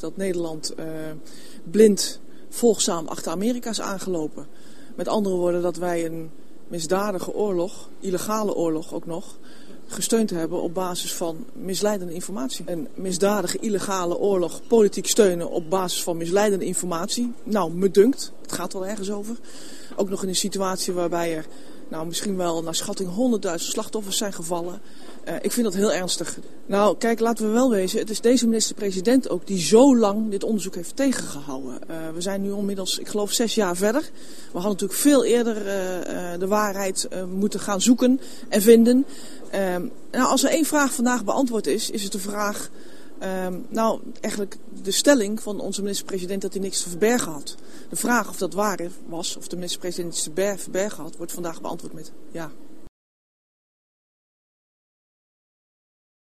Dat Nederland uh, blind volgzaam achter Amerika is aangelopen. Met andere woorden dat wij een misdadige oorlog, illegale oorlog ook nog, gesteund hebben op basis van misleidende informatie. Een misdadige, illegale oorlog politiek steunen op basis van misleidende informatie. Nou, me dunkt, het gaat wel ergens over. Ook nog in een situatie waarbij er nou, misschien wel naar schatting 100.000 slachtoffers zijn gevallen. Uh, ik vind dat heel ernstig. Nou, kijk, laten we wel wezen. Het is deze minister-president ook die zo lang dit onderzoek heeft tegengehouden. Uh, we zijn nu onmiddels, ik geloof, zes jaar verder. We hadden natuurlijk veel eerder uh, de waarheid moeten gaan zoeken en vinden. nou, als er één vraag vandaag beantwoord is, is het de vraag... Um, nou, eigenlijk de stelling van onze minister-president dat hij niks te verbergen had. De vraag of dat waar was, of de minister-president iets te verbergen had, wordt vandaag beantwoord met ja.